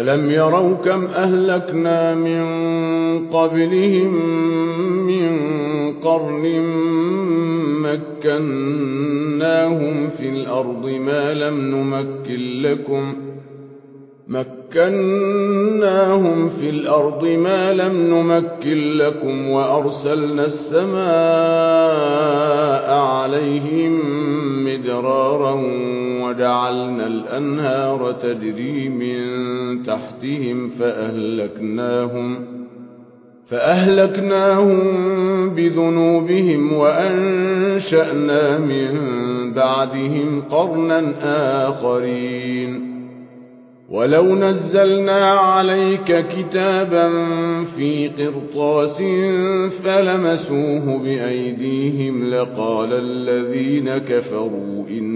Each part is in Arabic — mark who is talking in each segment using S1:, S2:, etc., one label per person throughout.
S1: ألم يروا كم أهلكنا من قبلهم من قرن مكناهم في الأرض ما لم نمكن لكم مكناهم في الأرض ما لم نمكن لكم وأرسلنا السماء عليهم مدرارا وجعلنا الأنهار تجري من تحتهم فأهلكناهم فأهلكناهم بذنوبهم وأنشأنا من بعدهم قرنا آخرين ولو نزلنا عليك كتابا في قرطاس فلمسوه بأيديهم لقال الذين كفروا إن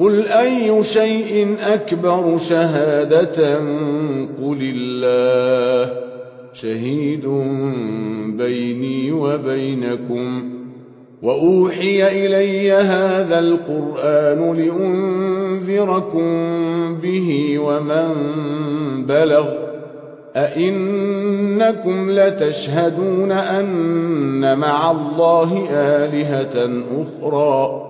S1: قل اي شيء اكبر شهاده قل الله شهيد بيني وبينكم واوحي الي هذا القران لانذركم به ومن بلغ أئنكم لتشهدون ان مع الله الهه اخرى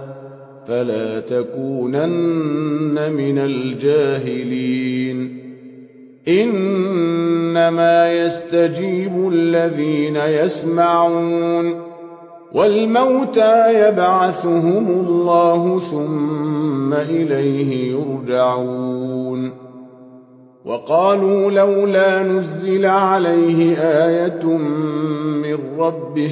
S1: فلا تكونن من الجاهلين انما يستجيب الذين يسمعون والموتى يبعثهم الله ثم اليه يرجعون وقالوا لولا نزل عليه ايه من ربه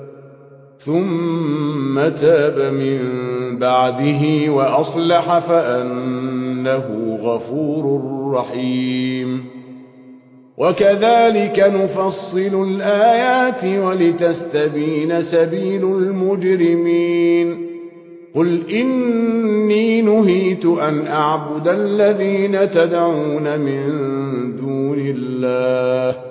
S1: ثم تاب من بعده وأصلح فأنه غفور رحيم وكذلك نفصل الآيات ولتستبين سبيل المجرمين قل إني نهيت أن أعبد الذين تدعون من دون الله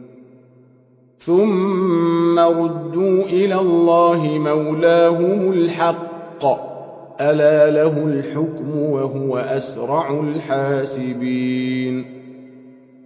S1: ثم ردوا إلى الله مولاهم الحق ألا له الحكم وهو أسرع الحاسبين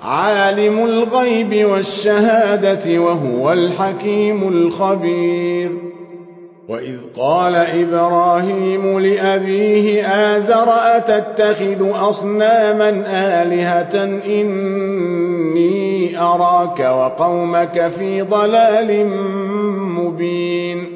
S1: عالم الغيب والشهادة وهو الحكيم الخبير وإذ قال إبراهيم لأبيه آذر أتتخذ أصناما آلهة إني أراك وقومك في ضلال مبين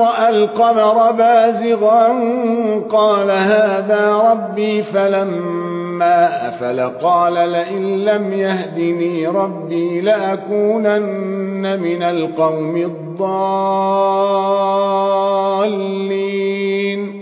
S1: رأى القمر بازغا قال هذا ربي فلما أفل قال لئن لم يهدني ربي لأكونن من القوم الضالين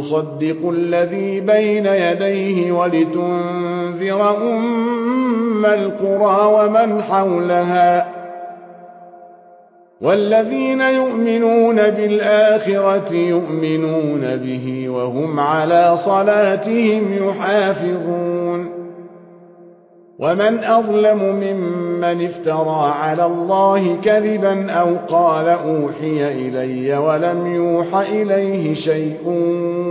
S1: يصدق الذي بين يديه ولتنذر أم القرى ومن حولها والذين يؤمنون بالآخرة يؤمنون به وهم على صلاتهم يحافظون ومن أظلم ممن افترى على الله كذبا أو قال أوحي إلي ولم يوح إليه شيء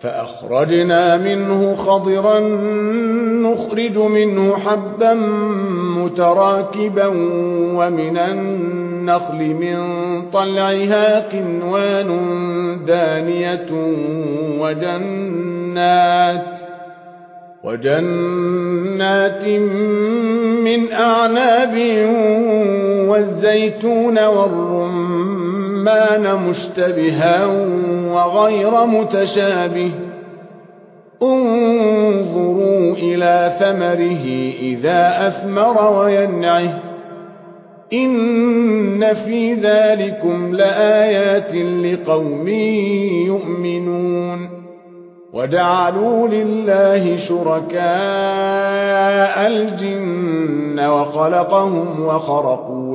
S1: فأخرجنا منه خضرا نخرج منه حبا متراكبا ومن النخل من طلعها قنوان دانية وجنات وجنات من أعناب والزيتون والرمان الرحمن مشتبها وغير متشابه انظروا إلى ثمره إذا أثمر وينعه إن في ذلكم لآيات لقوم يؤمنون وجعلوا لله شركاء الجن وخلقهم وخرقوا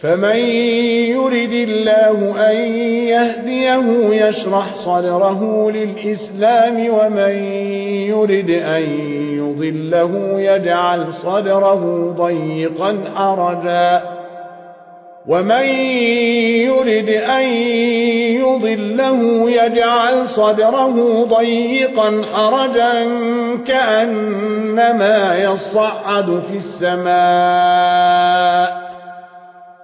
S1: فمن يرد الله أن يهديه يشرح صدره للإسلام ومن يرد أن يضله يجعل صدره ضيقا أرجا ومن يرد أن يضله يجعل صدره ضيقا أرجا كأنما يصعد في السماء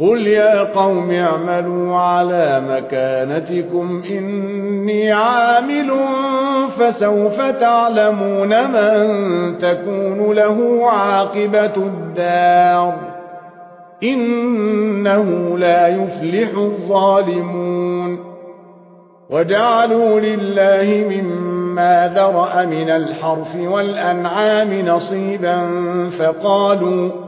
S1: قل يا قوم اعملوا على مكانتكم إني عامل فسوف تعلمون من تكون له عاقبة الدار إنه لا يفلح الظالمون وجعلوا لله مما ذرأ من الحرف والأنعام نصيبا فقالوا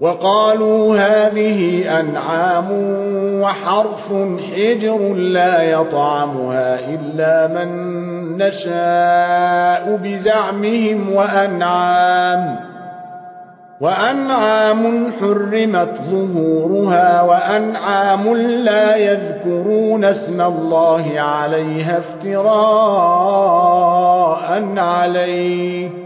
S1: وقالوا هذه أنعام وحرف حجر لا يطعمها إلا من نشاء بزعمهم وأنعام وأنعام حرمت ظهورها وأنعام لا يذكرون اسم الله عليها افتراء عليه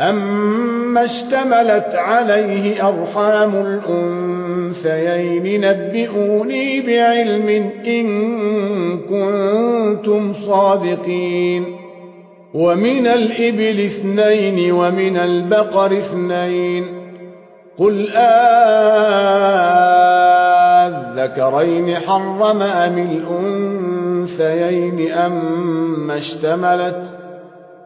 S1: أما اشتملت عليه أرحام الأنثيين نبئوني بعلم إن كنتم صادقين ومن الإبل اثنين ومن البقر اثنين قل آذكرين حرم أم الأنثيين أما اشتملت